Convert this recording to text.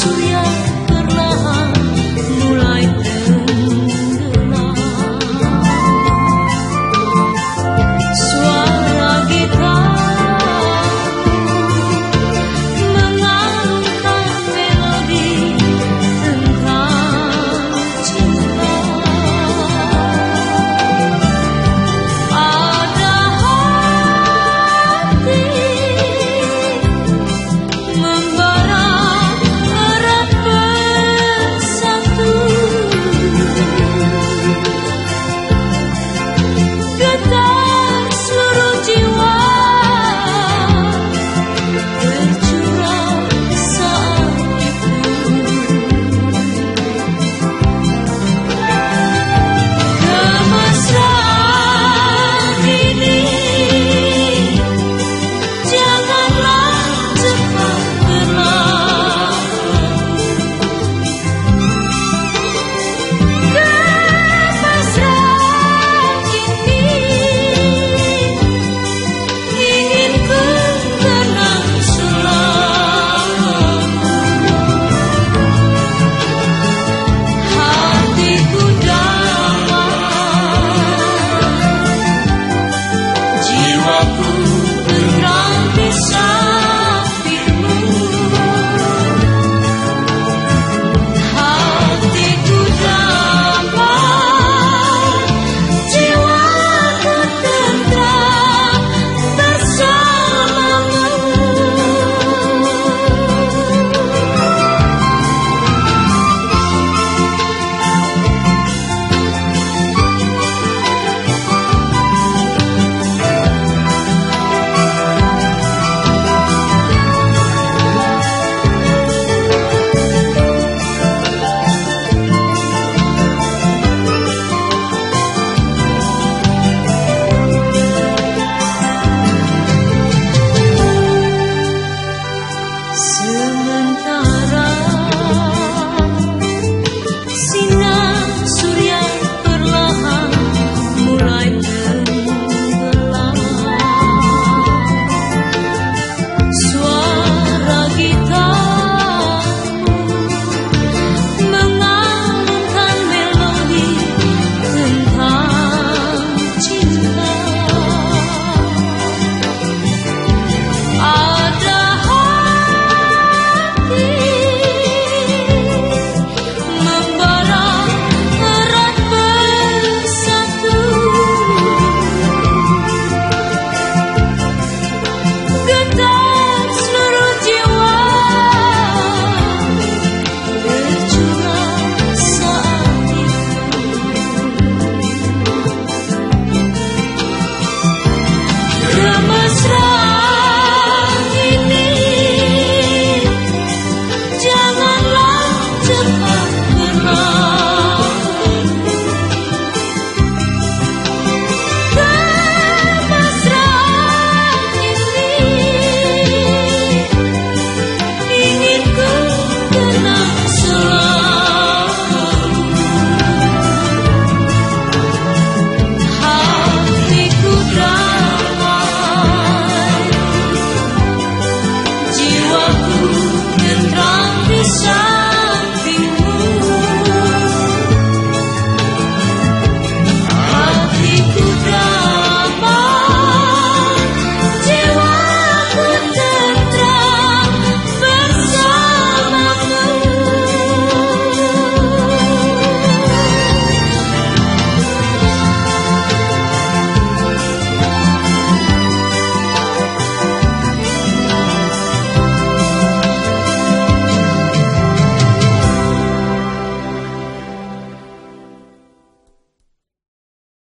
su